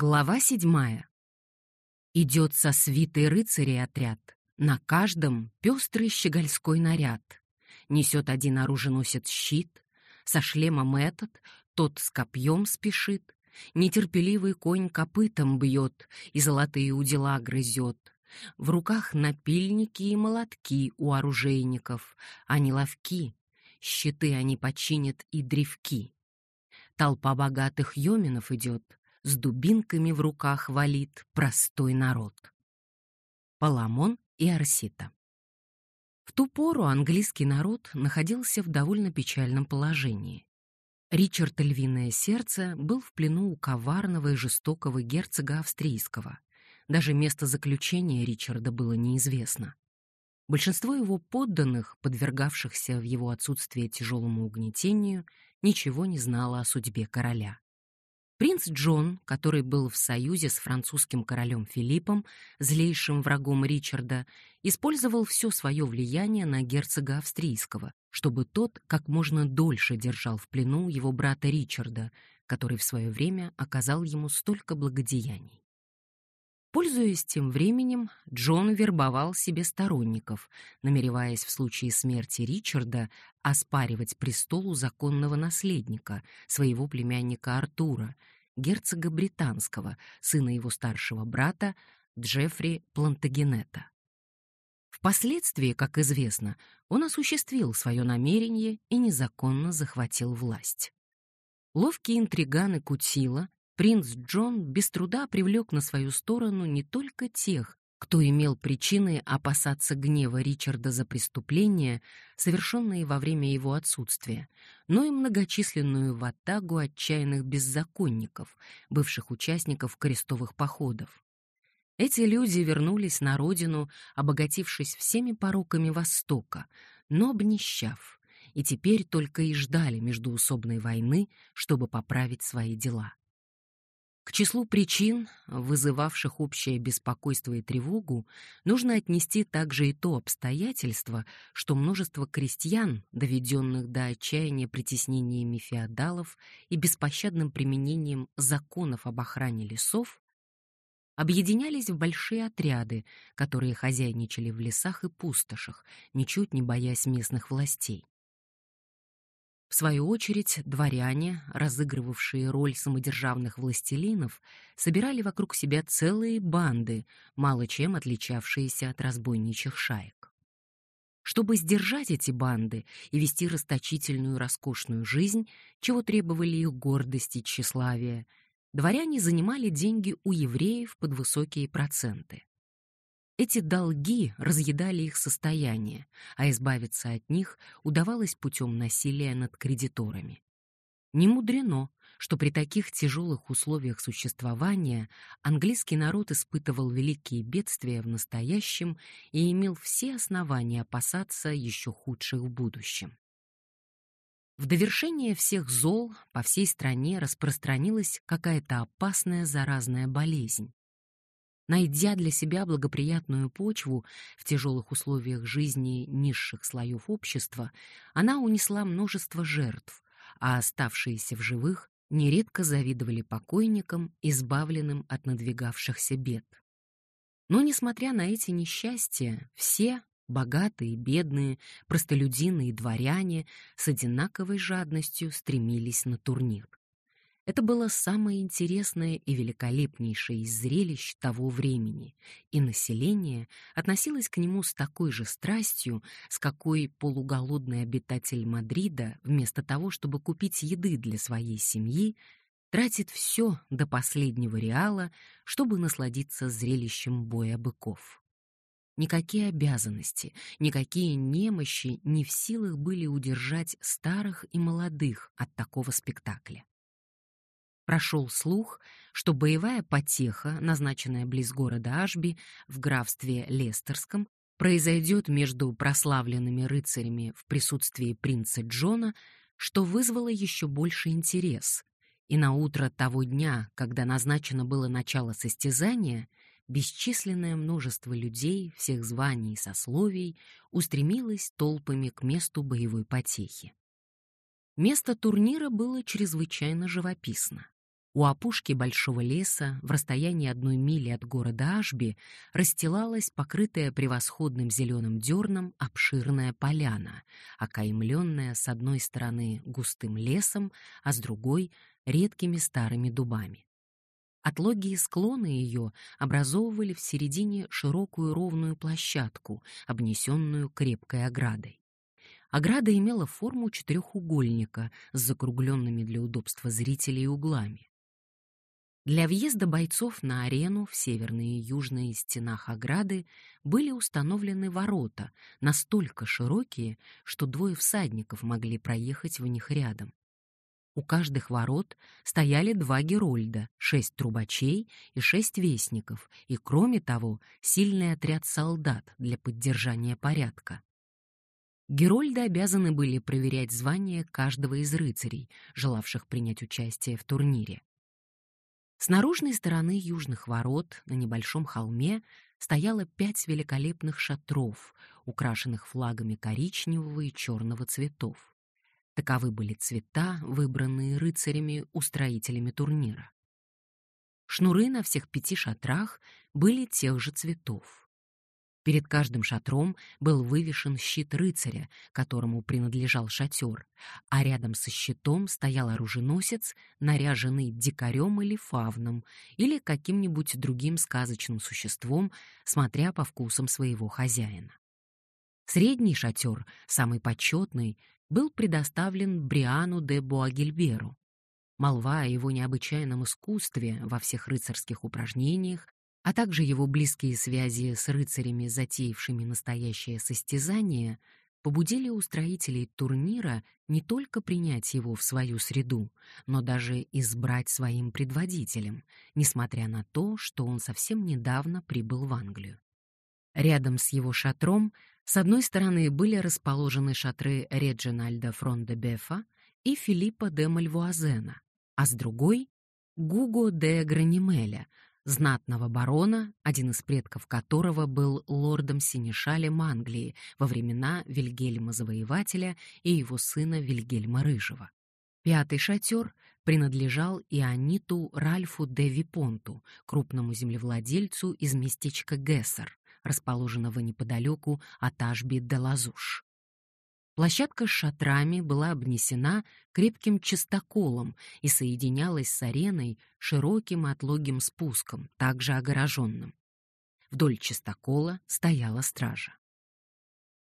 Глава седьмая. Идет со свитой рыцарей отряд, на каждом пестрый щегольской наряд. Несет один оруженосец щит, со шлемом этот, тот с копьем спешит, нетерпеливый конь копытом бьет и золотые удила грызет. В руках напильники и молотки у оружейников, они ловки, щиты они починят и древки. Толпа богатых йоминов идет — с дубинками в руках валит простой народ. Паламон и Арсита В ту пору английский народ находился в довольно печальном положении. Ричард Львиное Сердце был в плену у коварного и жестокого герцога австрийского. Даже место заключения Ричарда было неизвестно. Большинство его подданных, подвергавшихся в его отсутствие тяжелому угнетению, ничего не знало о судьбе короля. Принц Джон, который был в союзе с французским королем Филиппом, злейшим врагом Ричарда, использовал все свое влияние на герцога австрийского, чтобы тот как можно дольше держал в плену его брата Ричарда, который в свое время оказал ему столько благодеяний. Пользуясь тем временем, Джон вербовал себе сторонников, намереваясь в случае смерти Ричарда оспаривать престолу законного наследника, своего племянника Артура, герцога британского, сына его старшего брата Джеффри Плантагенета. Впоследствии, как известно, он осуществил свое намерение и незаконно захватил власть. Ловкий интриган и Кутила принц Джон без труда привлек на свою сторону не только тех, кто имел причины опасаться гнева Ричарда за преступления, совершенные во время его отсутствия, но и многочисленную ватагу отчаянных беззаконников, бывших участников крестовых походов. Эти люди вернулись на родину, обогатившись всеми пороками Востока, но обнищав, и теперь только и ждали междуусобной войны, чтобы поправить свои дела. К числу причин, вызывавших общее беспокойство и тревогу, нужно отнести также и то обстоятельство, что множество крестьян, доведенных до отчаяния притеснениями феодалов и беспощадным применением законов об охране лесов, объединялись в большие отряды, которые хозяйничали в лесах и пустошах, ничуть не боясь местных властей. В свою очередь, дворяне, разыгрывавшие роль самодержавных властелинов, собирали вокруг себя целые банды, мало чем отличавшиеся от разбойничьих шаек. Чтобы сдержать эти банды и вести расточительную роскошную жизнь, чего требовали их гордость и тщеславие, дворяне занимали деньги у евреев под высокие проценты. Эти долги разъедали их состояние, а избавиться от них удавалось путем насилия над кредиторами. Не мудрено, что при таких тяжелых условиях существования английский народ испытывал великие бедствия в настоящем и имел все основания опасаться еще худших в будущем. В довершение всех зол по всей стране распространилась какая-то опасная заразная болезнь. Найдя для себя благоприятную почву в тяжелых условиях жизни низших слоев общества, она унесла множество жертв, а оставшиеся в живых нередко завидовали покойникам, избавленным от надвигавшихся бед. Но, несмотря на эти несчастья, все, богатые и бедные, простолюдины и дворяне, с одинаковой жадностью стремились на турнир. Это было самое интересное и великолепнейшее из зрелищ того времени, и население относилось к нему с такой же страстью, с какой полуголодный обитатель Мадрида, вместо того, чтобы купить еды для своей семьи, тратит все до последнего реала, чтобы насладиться зрелищем боя быков. Никакие обязанности, никакие немощи не в силах были удержать старых и молодых от такого спектакля. Прошел слух, что боевая потеха, назначенная близ города Ашби в графстве Лестерском, произойдет между прославленными рыцарями в присутствии принца Джона, что вызвало еще больше интерес. И на утро того дня, когда назначено было начало состязания, бесчисленное множество людей всех званий и сословий устремилось толпами к месту боевой потехи. Место турнира было чрезвычайно живописно. У опушки большого леса, в расстоянии одной мили от города Ашби, расстилалась покрытая превосходным зеленым дерном обширная поляна, окаймленная с одной стороны густым лесом, а с другой — редкими старыми дубами. Отлогие склоны ее образовывали в середине широкую ровную площадку, обнесенную крепкой оградой. Ограда имела форму четырехугольника с закругленными для удобства зрителей углами. Для въезда бойцов на арену в северные и южные стенах ограды были установлены ворота, настолько широкие, что двое всадников могли проехать в них рядом. У каждых ворот стояли два герольда, шесть трубачей и шесть вестников, и, кроме того, сильный отряд солдат для поддержания порядка. Герольды обязаны были проверять звание каждого из рыцарей, желавших принять участие в турнире. С наружной стороны южных ворот на небольшом холме стояло пять великолепных шатров, украшенных флагами коричневого и черного цветов. Таковы были цвета, выбранные рыцарями-устроителями турнира. Шнуры на всех пяти шатрах были тех же цветов. Перед каждым шатром был вывешен щит рыцаря, которому принадлежал шатер, а рядом со щитом стоял оруженосец, наряженный дикарем или фавном, или каким-нибудь другим сказочным существом, смотря по вкусам своего хозяина. Средний шатер, самый почетный, был предоставлен Бриану де Буагильберу. Молва о его необычайном искусстве во всех рыцарских упражнениях а также его близкие связи с рыцарями, затеявшими настоящее состязание, побудили устроителей турнира не только принять его в свою среду, но даже избрать своим предводителем, несмотря на то, что он совсем недавно прибыл в Англию. Рядом с его шатром с одной стороны были расположены шатры Реджинальда Фронде-Бефа и Филиппа де Мальвуазена, а с другой — Гуго де Гранимеля, знатного барона, один из предков которого был лордом-синешалем Англии во времена Вильгельма Завоевателя и его сына Вильгельма Рыжего. Пятый шатер принадлежал Иониту Ральфу де Випонту, крупному землевладельцу из местечка Гессер, расположенного неподалеку от Ашби де Лазуш. Площадка с шатрами была обнесена крепким чистоколом и соединялась с ареной широким отлогим спуском, также огороженным. Вдоль чистокола стояла стража.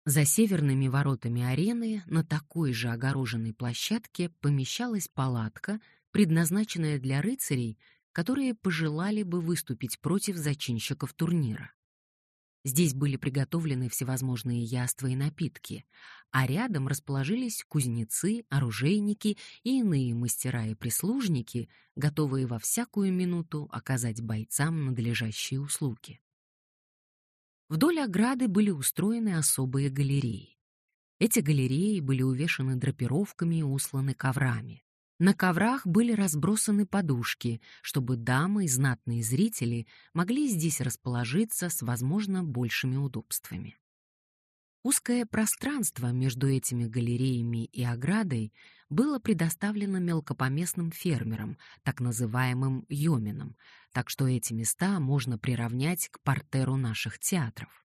За северными воротами арены на такой же огороженной площадке помещалась палатка, предназначенная для рыцарей, которые пожелали бы выступить против зачинщиков турнира. Здесь были приготовлены всевозможные яства и напитки, а рядом расположились кузнецы, оружейники и иные мастера и прислужники, готовые во всякую минуту оказать бойцам надлежащие услуги. Вдоль ограды были устроены особые галереи. Эти галереи были увешаны драпировками и усланы коврами. На коврах были разбросаны подушки, чтобы дамы и знатные зрители могли здесь расположиться с, возможно, большими удобствами. Узкое пространство между этими галереями и оградой было предоставлено мелкопоместным фермерам, так называемым йоминам, так что эти места можно приравнять к портеру наших театров.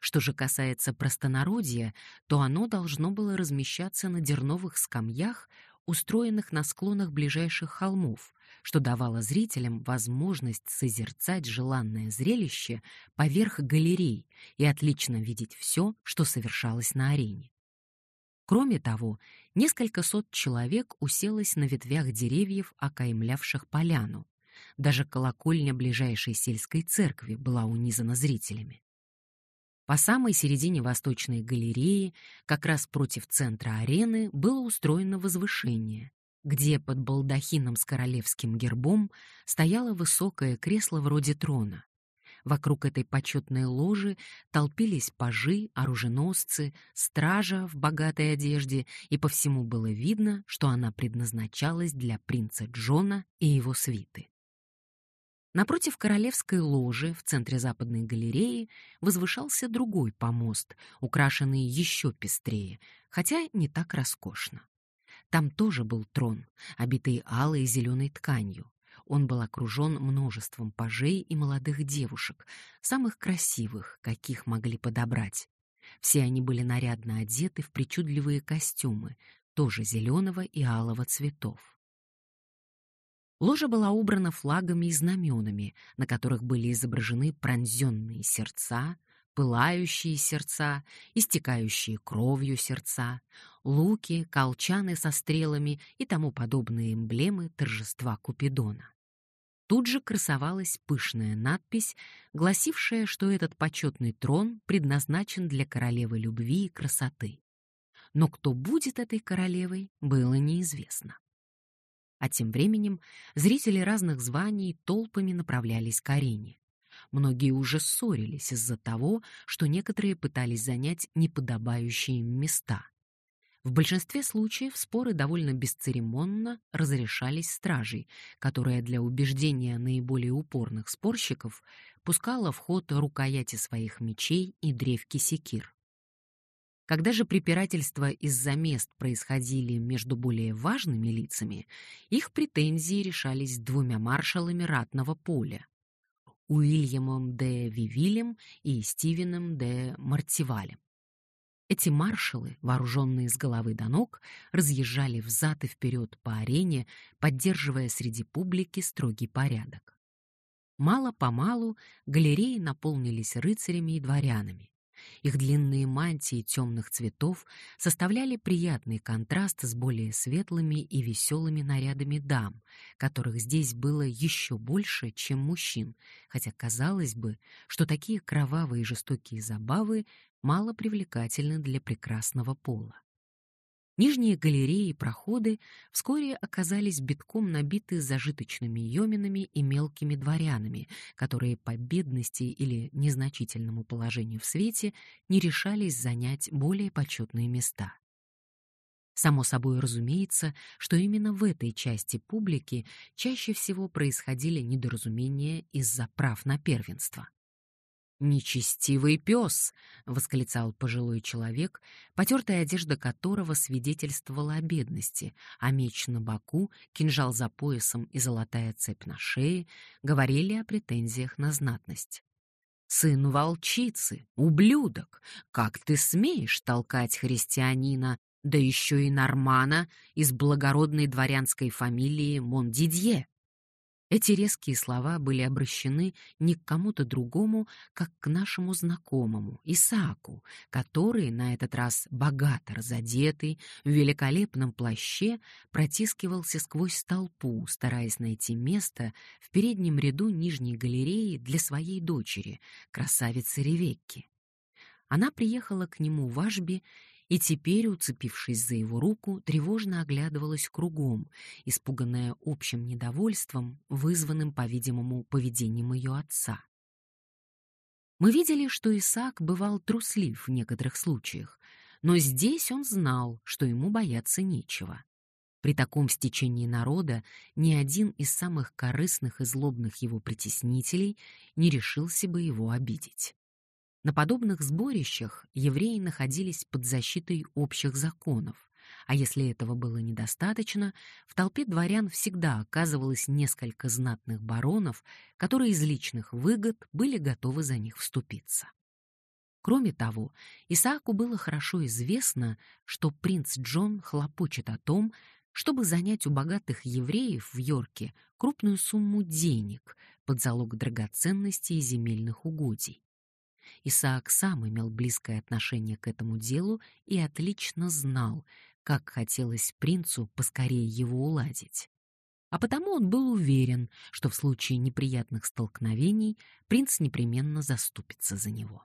Что же касается простонародья, то оно должно было размещаться на дерновых скамьях устроенных на склонах ближайших холмов, что давало зрителям возможность созерцать желанное зрелище поверх галерей и отлично видеть все, что совершалось на арене. Кроме того, несколько сот человек уселось на ветвях деревьев, окаймлявших поляну. Даже колокольня ближайшей сельской церкви была унизана зрителями. По самой середине восточной галереи, как раз против центра арены, было устроено возвышение, где под балдахином с королевским гербом стояло высокое кресло вроде трона. Вокруг этой почетной ложи толпились пажи, оруженосцы, стража в богатой одежде, и по всему было видно, что она предназначалась для принца Джона и его свиты. Напротив королевской ложи в центре западной галереи возвышался другой помост, украшенный еще пестрее, хотя не так роскошно. Там тоже был трон, обитый алой и зеленой тканью. он был окружен множеством пажей и молодых девушек, самых красивых, каких могли подобрать. Все они были нарядно одеты в причудливые костюмы, тоже зеленого и алого цветов. Ложа была убрана флагами и знаменами, на которых были изображены пронзенные сердца, пылающие сердца, истекающие кровью сердца, луки, колчаны со стрелами и тому подобные эмблемы торжества Купидона. Тут же красовалась пышная надпись, гласившая, что этот почетный трон предназначен для королевы любви и красоты. Но кто будет этой королевой, было неизвестно. А тем временем зрители разных званий толпами направлялись к арене. Многие уже ссорились из-за того, что некоторые пытались занять неподобающие им места. В большинстве случаев споры довольно бесцеремонно разрешались стражей, которая для убеждения наиболее упорных спорщиков пускала в ход рукояти своих мечей и древки секир. Когда же препирательства из-за мест происходили между более важными лицами, их претензии решались двумя маршалами ратного поля — Уильямом де Вивилем и Стивеном де Мартивалем. Эти маршалы, вооруженные с головы до ног, разъезжали взад и вперед по арене, поддерживая среди публики строгий порядок. Мало-помалу галереи наполнились рыцарями и дворянами. Их длинные мантии темных цветов составляли приятный контраст с более светлыми и веселыми нарядами дам, которых здесь было еще больше, чем мужчин, хотя казалось бы, что такие кровавые и жестокие забавы мало привлекательны для прекрасного пола. Нижние галереи и проходы вскоре оказались битком набиты зажиточными йоминами и мелкими дворянами, которые по бедности или незначительному положению в свете не решались занять более почетные места. Само собой разумеется, что именно в этой части публики чаще всего происходили недоразумения из-за прав на первенство. «Нечестивый пес!» — восклицал пожилой человек, потертая одежда которого свидетельствовала о бедности, а меч на боку, кинжал за поясом и золотая цепь на шее говорили о претензиях на знатность. «Сын волчицы, ублюдок! Как ты смеешь толкать христианина, да еще и нормана из благородной дворянской фамилии Мондидье?» Эти резкие слова были обращены не к кому-то другому, как к нашему знакомому, Исааку, который, на этот раз богато разодетый, в великолепном плаще, протискивался сквозь толпу, стараясь найти место в переднем ряду нижней галереи для своей дочери, красавицы Ревекки. Она приехала к нему в Ашби и теперь, уцепившись за его руку, тревожно оглядывалась кругом, испуганная общим недовольством, вызванным, по-видимому, поведением ее отца. Мы видели, что Исаак бывал труслив в некоторых случаях, но здесь он знал, что ему бояться нечего. При таком стечении народа ни один из самых корыстных и злобных его притеснителей не решился бы его обидеть. На подобных сборищах евреи находились под защитой общих законов, а если этого было недостаточно, в толпе дворян всегда оказывалось несколько знатных баронов, которые из личных выгод были готовы за них вступиться. Кроме того, Исааку было хорошо известно, что принц Джон хлопочет о том, чтобы занять у богатых евреев в Йорке крупную сумму денег под залог драгоценностей и земельных угодий. Исаак сам имел близкое отношение к этому делу и отлично знал, как хотелось принцу поскорее его уладить. А потому он был уверен, что в случае неприятных столкновений принц непременно заступится за него.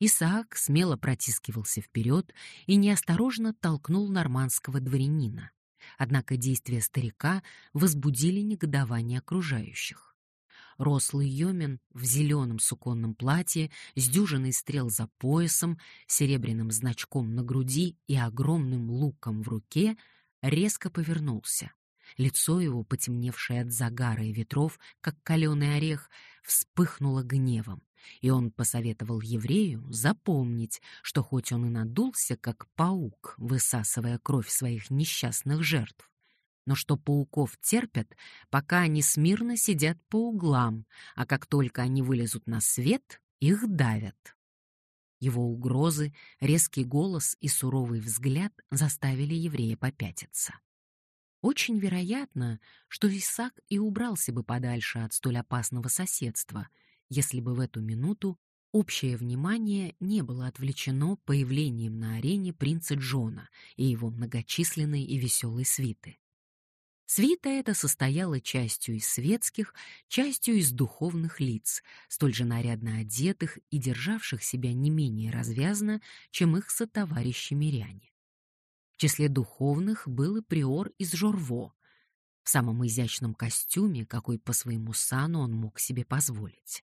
Исаак смело протискивался вперед и неосторожно толкнул нормандского дворянина. Однако действия старика возбудили негодование окружающих рослый Йомин в зеленом суконном платье, с дюжиной стрел за поясом, серебряным значком на груди и огромным луком в руке, резко повернулся. Лицо его, потемневшее от загара и ветров, как каленый орех, вспыхнуло гневом, и он посоветовал еврею запомнить, что хоть он и надулся, как паук, высасывая кровь своих несчастных жертв, но что пауков терпят, пока они смирно сидят по углам, а как только они вылезут на свет, их давят. Его угрозы, резкий голос и суровый взгляд заставили еврея попятиться. Очень вероятно, что Исаак и убрался бы подальше от столь опасного соседства, если бы в эту минуту общее внимание не было отвлечено появлением на арене принца Джона и его многочисленной и веселой свиты. Свита эта состояла частью из светских, частью из духовных лиц, столь же нарядно одетых и державших себя не менее развязно, чем их сотоварищи-миряне. В числе духовных был и приор из Жорво, в самом изящном костюме, какой по своему сану он мог себе позволить.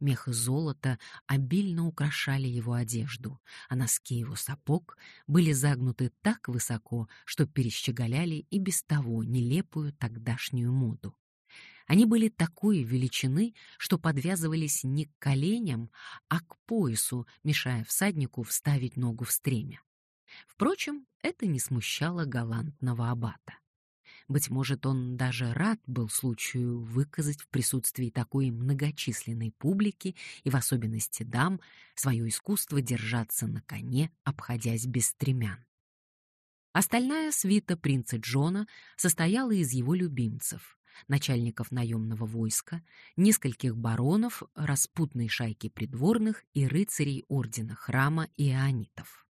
Мех и золото обильно украшали его одежду, а носки его сапог были загнуты так высоко, что перещеголяли и без того нелепую тогдашнюю моду. Они были такой величины, что подвязывались не к коленям, а к поясу, мешая всаднику вставить ногу в стремя. Впрочем, это не смущало галантного аббата. Быть может, он даже рад был случаю выказать в присутствии такой многочисленной публики и в особенности дам свое искусство держаться на коне, обходясь без стремян. Остальная свита принца Джона состояла из его любимцев, начальников наемного войска, нескольких баронов, распутной шайки придворных и рыцарей ордена храма и ионитов.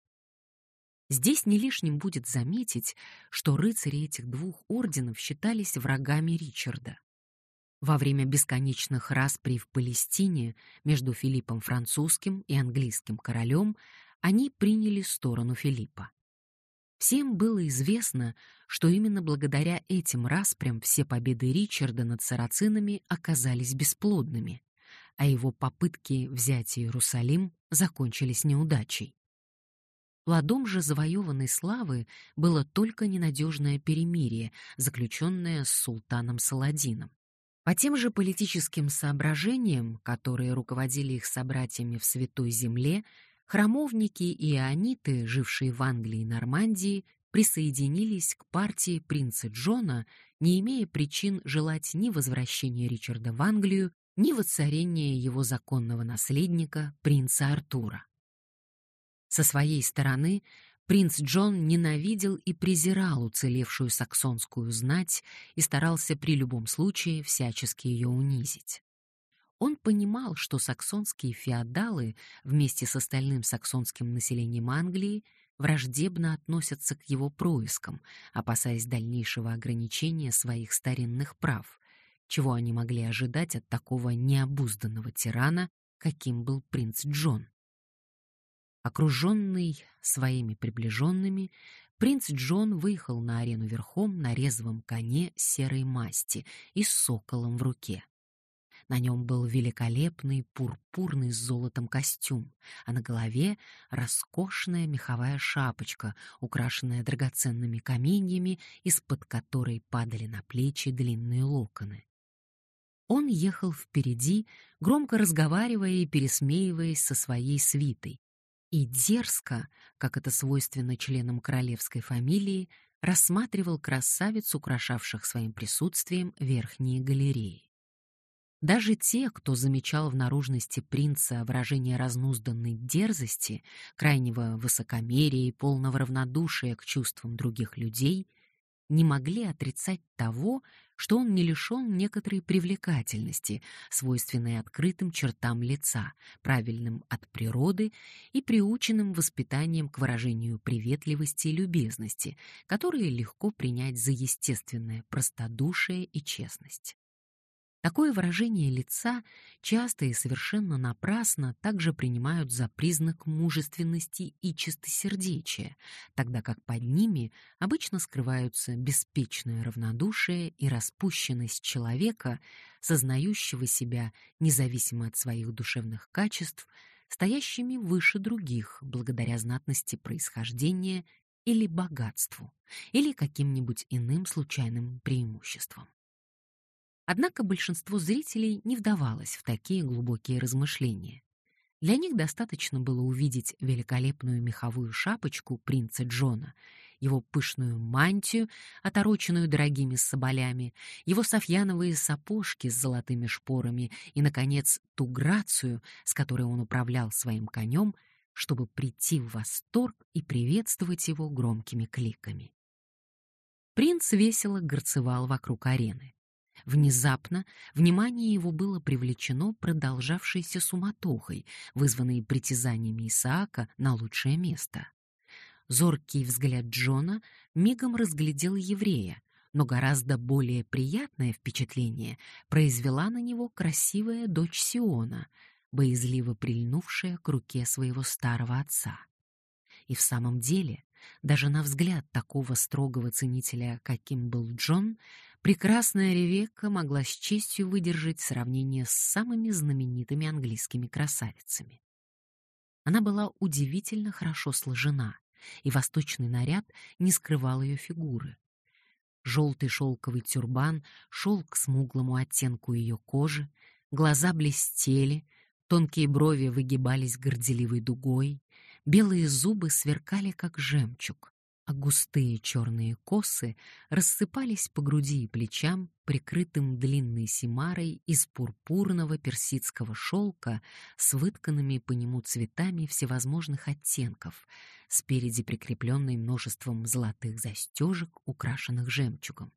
Здесь не лишним будет заметить, что рыцари этих двух орденов считались врагами Ричарда. Во время бесконечных расприй в Палестине между Филиппом французским и английским королем они приняли сторону Филиппа. Всем было известно, что именно благодаря этим распрям все победы Ричарда над сарацинами оказались бесплодными, а его попытки взять Иерусалим закончились неудачей. Плодом же завоеванной славы было только ненадежное перемирие, заключенное с султаном Саладином. По тем же политическим соображениям, которые руководили их собратьями в Святой Земле, храмовники и иониты, жившие в Англии и Нормандии, присоединились к партии принца Джона, не имея причин желать ни возвращения Ричарда в Англию, ни воцарения его законного наследника, принца Артура. Со своей стороны принц Джон ненавидел и презирал уцелевшую саксонскую знать и старался при любом случае всячески ее унизить. Он понимал, что саксонские феодалы вместе с остальным саксонским населением Англии враждебно относятся к его проискам, опасаясь дальнейшего ограничения своих старинных прав, чего они могли ожидать от такого необузданного тирана, каким был принц Джон. Окруженный своими приближенными, принц Джон выехал на арену верхом на резвом коне серой масти и с соколом в руке. На нем был великолепный пурпурный с золотом костюм, а на голове роскошная меховая шапочка, украшенная драгоценными каменьями, из-под которой падали на плечи длинные локоны. Он ехал впереди, громко разговаривая и пересмеиваясь со своей свитой, и дерзко, как это свойственно членам королевской фамилии, рассматривал красавиц, украшавших своим присутствием верхние галереи. Даже те, кто замечал в наружности принца выражение разнузданной дерзости, крайнего высокомерия и полного равнодушия к чувствам других людей, не могли отрицать того, что он не лишен некоторой привлекательности, свойственной открытым чертам лица, правильным от природы и приученным воспитанием к выражению приветливости и любезности, которые легко принять за естественное простодушие и честность. Такое выражение лица часто и совершенно напрасно также принимают за признак мужественности и чистосердечия, тогда как под ними обычно скрываются беспечное равнодушие и распущенность человека, сознающего себя, независимо от своих душевных качеств, стоящими выше других благодаря знатности происхождения или богатству, или каким-нибудь иным случайным преимуществам. Однако большинство зрителей не вдавалось в такие глубокие размышления. Для них достаточно было увидеть великолепную меховую шапочку принца Джона, его пышную мантию, отороченную дорогими соболями, его софьяновые сапожки с золотыми шпорами и, наконец, ту грацию, с которой он управлял своим конем, чтобы прийти в восторг и приветствовать его громкими кликами. Принц весело горцевал вокруг арены. Внезапно внимание его было привлечено продолжавшейся суматохой, вызванной притязаниями Исаака на лучшее место. Зоркий взгляд Джона мигом разглядел еврея, но гораздо более приятное впечатление произвела на него красивая дочь Сиона, боязливо прильнувшая к руке своего старого отца. И в самом деле, даже на взгляд такого строгого ценителя, каким был Джон, прекрасная Ревекка могла с честью выдержать сравнение с самыми знаменитыми английскими красавицами. Она была удивительно хорошо сложена, и восточный наряд не скрывал ее фигуры. Желтый шелковый тюрбан шел к смуглому оттенку ее кожи, глаза блестели, тонкие брови выгибались горделивой дугой, белые зубы сверкали, как жемчуг, а густые черные косы рассыпались по груди и плечам, прикрытым длинной симарой из пурпурного персидского шелка с вытканными по нему цветами всевозможных оттенков, спереди прикрепленной множеством золотых застежек, украшенных жемчугом.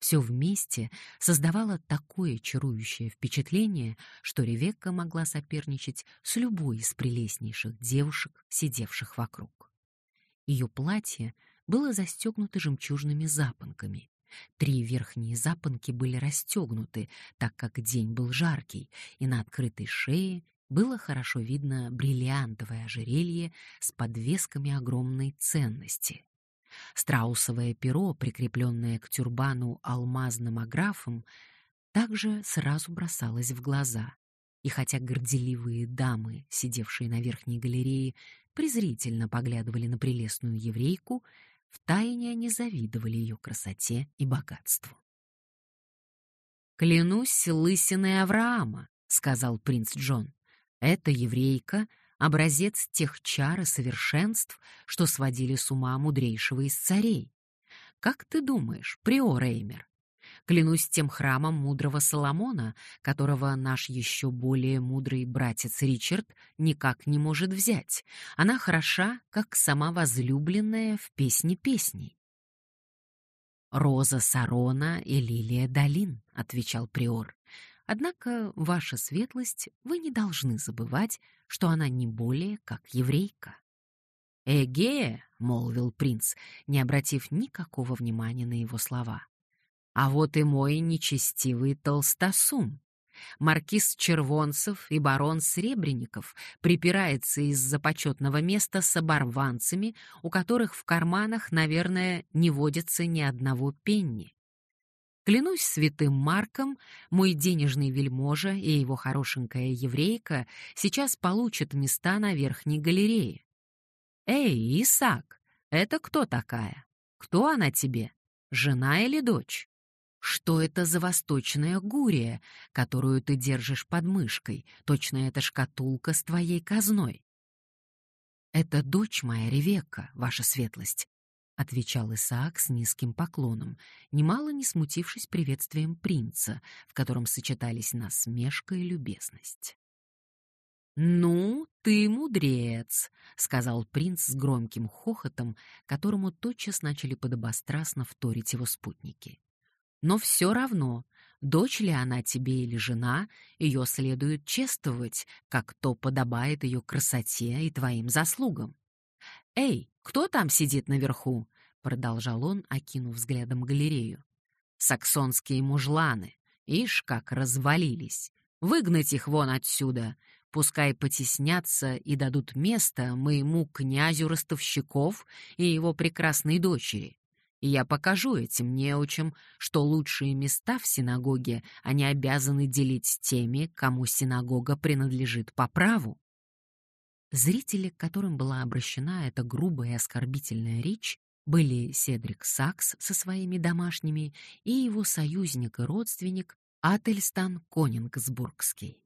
Все вместе создавало такое чарующее впечатление, что Ревекка могла соперничать с любой из прелестнейших девушек, сидевших вокруг. Ее платье было застегнуто жемчужными запонками. Три верхние запонки были расстегнуты, так как день был жаркий, и на открытой шее было хорошо видно бриллиантовое ожерелье с подвесками огромной ценности. Страусовое перо, прикрепленное к тюрбану алмазным аграфом, также сразу бросалось в глаза. И хотя горделивые дамы, сидевшие на верхней галерее, презрительно поглядывали на прелестную еврейку, втайне они завидовали ее красоте и богатству. «Клянусь лысиной Авраама», — сказал принц Джон. «Эта еврейка — образец тех чар и совершенств, что сводили с ума мудрейшего из царей. Как ты думаешь, приор Эймер, Клянусь тем храмом мудрого Соломона, которого наш еще более мудрый братец Ричард никак не может взять. Она хороша, как сама возлюбленная в песне песней. «Роза Сарона и лилия долин», — отвечал приор. «Однако, ваша светлость, вы не должны забывать, что она не более как еврейка». «Эге», — молвил принц, не обратив никакого внимания на его слова. А вот и мой нечестивый толстосум. Маркиз Червонцев и барон Сребреников припирается из-за почетного места с оборванцами, у которых в карманах, наверное, не водится ни одного пенни. Клянусь святым Марком, мой денежный вельможа и его хорошенькая еврейка сейчас получат места на верхней галерее. Эй, Исаак, это кто такая? Кто она тебе? Жена или дочь? Что это за восточная гурия, которую ты держишь под мышкой? Точно это шкатулка с твоей казной. Это дочь моя Ревекка, ваша светлость, отвечал Исаак с низким поклоном, немало не смутившись приветствием принца, в котором сочетались насмешка и любезность. «Ну, ты мудрец», — сказал принц с громким хохотом, которому тотчас начали подобострастно вторить его спутники. Но все равно, дочь ли она тебе или жена, ее следует чествовать, как то подобает ее красоте и твоим заслугам. «Эй, кто там сидит наверху?» — продолжал он, окинув взглядом галерею. «Саксонские мужланы. Ишь, как развалились. Выгнать их вон отсюда. Пускай потеснятся и дадут место моему князю ростовщиков и его прекрасной дочери и я покажу этим неучим, что лучшие места в синагоге они обязаны делить с теми, кому синагога принадлежит по праву. Зрители, к которым была обращена эта грубая и оскорбительная речь, были Седрик Сакс со своими домашними и его союзник и родственник Ательстан Конингсбургский,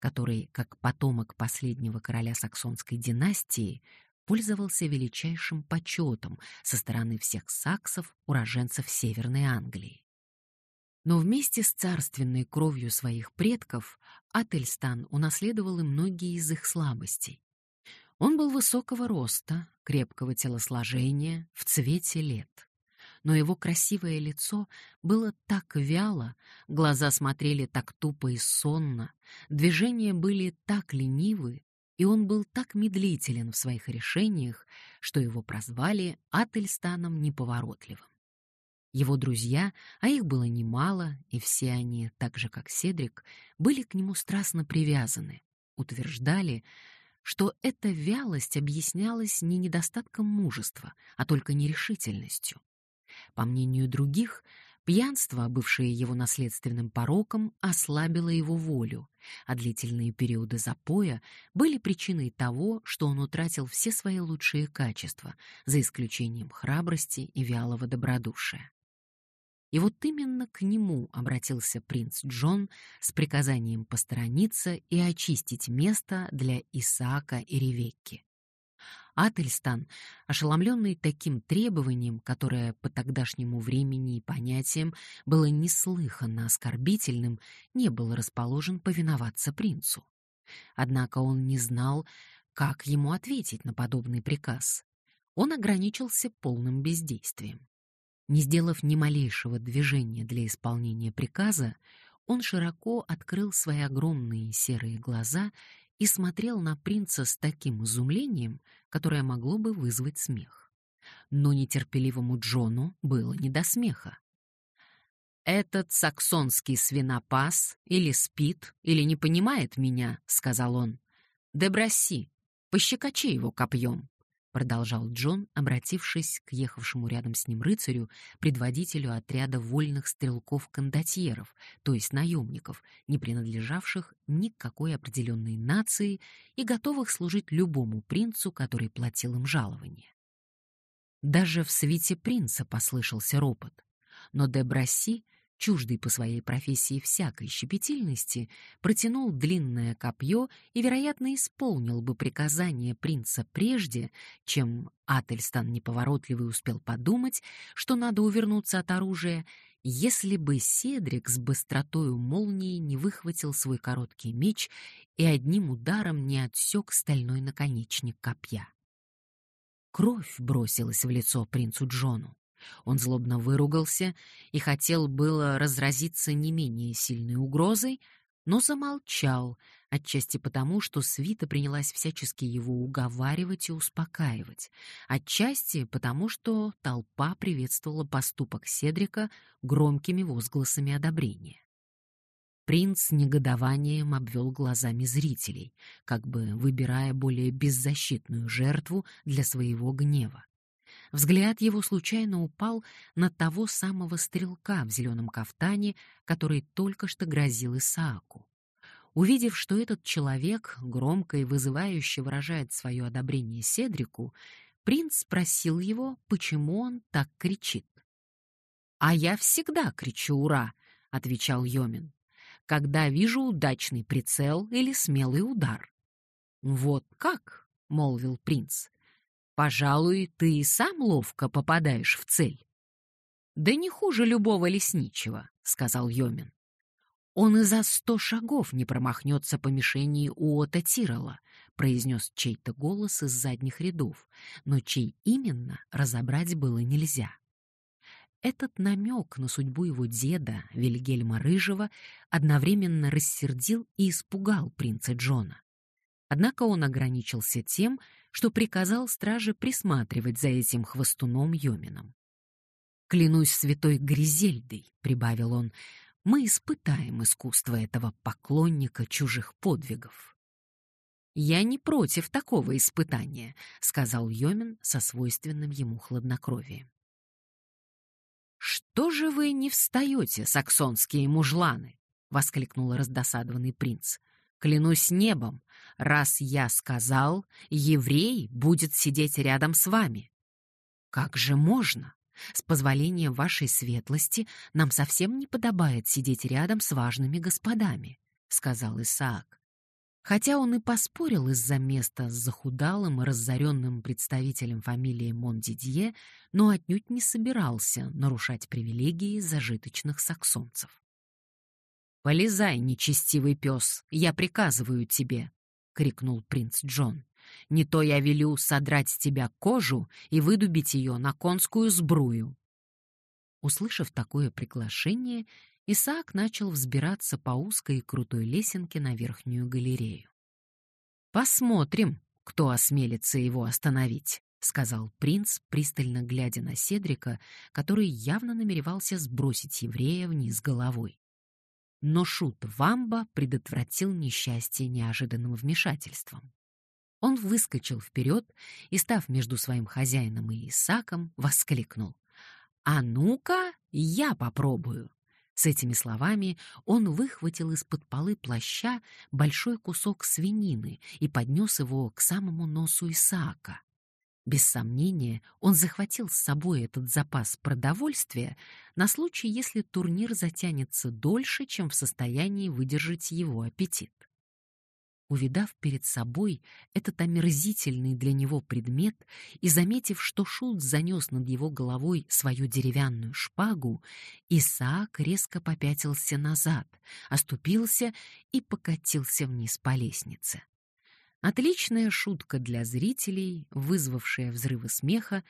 который, как потомок последнего короля саксонской династии, пользовался величайшим почетом со стороны всех саксов, уроженцев Северной Англии. Но вместе с царственной кровью своих предков Ательстан унаследовал и многие из их слабостей. Он был высокого роста, крепкого телосложения, в цвете лет. Но его красивое лицо было так вяло, глаза смотрели так тупо и сонно, движения были так ленивы, и он был так медлителен в своих решениях, что его прозвали Ательстаном неповоротливым. Его друзья, а их было немало, и все они, так же как Седрик, были к нему страстно привязаны, утверждали, что эта вялость объяснялась не недостатком мужества, а только нерешительностью. По мнению других, пьянство, бывшее его наследственным пороком, ослабило его волю, а длительные периоды запоя были причиной того, что он утратил все свои лучшие качества, за исключением храбрости и вялого добродушия. И вот именно к нему обратился принц Джон с приказанием посторониться и очистить место для Исаака и Ревекки. Ательстан, ошеломленный таким требованием, которое по тогдашнему времени и понятиям было неслыханно оскорбительным, не был расположен повиноваться принцу. Однако он не знал, как ему ответить на подобный приказ. Он ограничился полным бездействием. Не сделав ни малейшего движения для исполнения приказа, он широко открыл свои огромные серые глаза и смотрел на принца с таким изумлением, которое могло бы вызвать смех. Но нетерпеливому Джону было не до смеха. «Этот саксонский свинопас или спит, или не понимает меня», — сказал он. «Деброси, пощекочи его копьем продолжал Джон, обратившись к ехавшему рядом с ним рыцарю, предводителю отряда вольных стрелков-кондотьеров, то есть наемников, не принадлежавших ни к какой определенной нации и готовых служить любому принцу, который платил им жалование. Даже в свете принца послышался ропот, но де Брасси чуждый по своей профессии всякой щепетильности, протянул длинное копье и, вероятно, исполнил бы приказание принца прежде, чем Ательстан неповоротливый успел подумать, что надо увернуться от оружия, если бы Седрик с быстротою молнии не выхватил свой короткий меч и одним ударом не отсек стальной наконечник копья. Кровь бросилась в лицо принцу Джону. Он злобно выругался и хотел было разразиться не менее сильной угрозой, но замолчал, отчасти потому, что свита принялась всячески его уговаривать и успокаивать, отчасти потому, что толпа приветствовала поступок Седрика громкими возгласами одобрения. Принц негодованием обвел глазами зрителей, как бы выбирая более беззащитную жертву для своего гнева. Взгляд его случайно упал на того самого стрелка в зеленом кафтане, который только что грозил Исааку. Увидев, что этот человек громко и вызывающе выражает свое одобрение Седрику, принц спросил его, почему он так кричит. «А я всегда кричу «Ура!», — отвечал Йомин, «когда вижу удачный прицел или смелый удар». «Вот как?» — молвил принц. Пожалуй, ты и сам ловко попадаешь в цель. Да не хуже любого лесничего, сказал Йомин. Он и за сто шагов не промахнется по мишени Уота Тирола, произнес чей-то голос из задних рядов, но чей именно разобрать было нельзя. Этот намек на судьбу его деда, Вильгельма Рыжего, одновременно рассердил и испугал принца Джона. Однако он ограничился тем, что приказал страже присматривать за этим хвостуном Йомином. «Клянусь святой Гризельдой», — прибавил он, — «мы испытаем искусство этого поклонника чужих подвигов». «Я не против такого испытания», — сказал Йомин со свойственным ему хладнокровием. «Что же вы не встаете, саксонские мужланы?» — воскликнул раздосадованный принц. Клянусь небом, раз я сказал, еврей будет сидеть рядом с вами. Как же можно? С позволения вашей светлости нам совсем не подобает сидеть рядом с важными господами, сказал Исаак. Хотя он и поспорил из-за места с захудалым и разоренным представителем фамилии Мондидье, но отнюдь не собирался нарушать привилегии зажиточных саксонцев. «Полезай, нечестивый пес, я приказываю тебе!» — крикнул принц Джон. «Не то я велю содрать с тебя кожу и выдубить ее на конскую сбрую!» Услышав такое приглашение, Исаак начал взбираться по узкой и крутой лесенке на верхнюю галерею. «Посмотрим, кто осмелится его остановить», — сказал принц, пристально глядя на Седрика, который явно намеревался сбросить еврея вниз головой. Но шут Вамба предотвратил несчастье неожиданным вмешательством. Он выскочил вперед и, став между своим хозяином и Исаком, воскликнул. «А ну-ка, я попробую!» С этими словами он выхватил из-под полы плаща большой кусок свинины и поднес его к самому носу Исаака. Без сомнения, он захватил с собой этот запас продовольствия на случай, если турнир затянется дольше, чем в состоянии выдержать его аппетит. Увидав перед собой этот омерзительный для него предмет и заметив, что Шут занес над его головой свою деревянную шпагу, Исаак резко попятился назад, оступился и покатился вниз по лестнице. Отличная шутка для зрителей, вызвавшая взрывы смеха,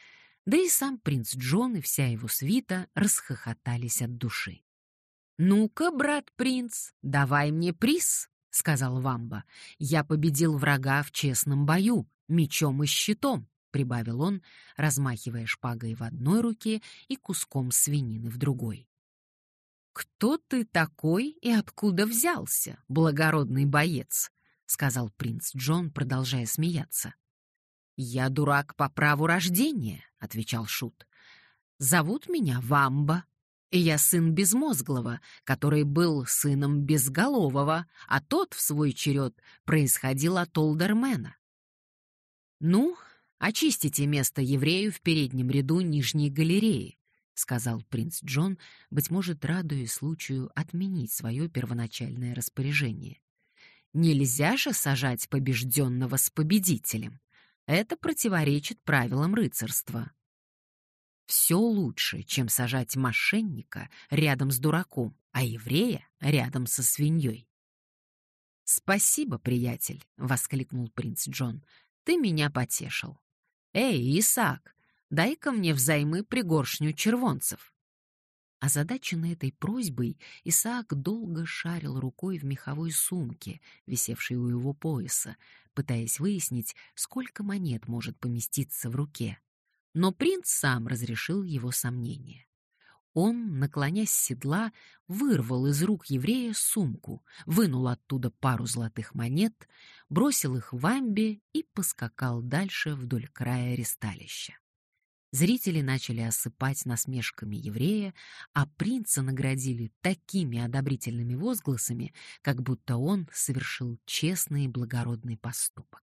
да и сам принц Джон и вся его свита расхохотались от души. «Ну-ка, брат принц, давай мне приз!» — сказал Вамба. «Я победил врага в честном бою, мечом и щитом», — прибавил он, размахивая шпагой в одной руке и куском свинины в другой. «Кто ты такой и откуда взялся, благородный боец?» — сказал принц Джон, продолжая смеяться. «Я дурак по праву рождения», — отвечал Шут. «Зовут меня Вамба, и я сын Безмозглого, который был сыном Безголового, а тот, в свой черед, происходил от Олдермена. «Ну, очистите место еврею в переднем ряду нижней галереи», — сказал принц Джон, быть может, радуясь случаю отменить свое первоначальное распоряжение. «Нельзя же сажать побежденного с победителем. Это противоречит правилам рыцарства». Все лучше, чем сажать мошенника рядом с дураком, а еврея рядом со свиньей. «Спасибо, приятель!» — воскликнул принц Джон. «Ты меня потешил. Эй, Исаак, дай-ка мне взаймы пригоршню червонцев». Озадаченный этой просьбой, Исаак долго шарил рукой в меховой сумке, висевшей у его пояса, пытаясь выяснить, сколько монет может поместиться в руке. Но принц сам разрешил его сомнения. Он, наклонясь с седла, вырвал из рук еврея сумку, вынул оттуда пару золотых монет, бросил их в амбе и поскакал дальше вдоль края ресталища. Зрители начали осыпать насмешками еврея, а принца наградили такими одобрительными возгласами, как будто он совершил честный и благородный поступок.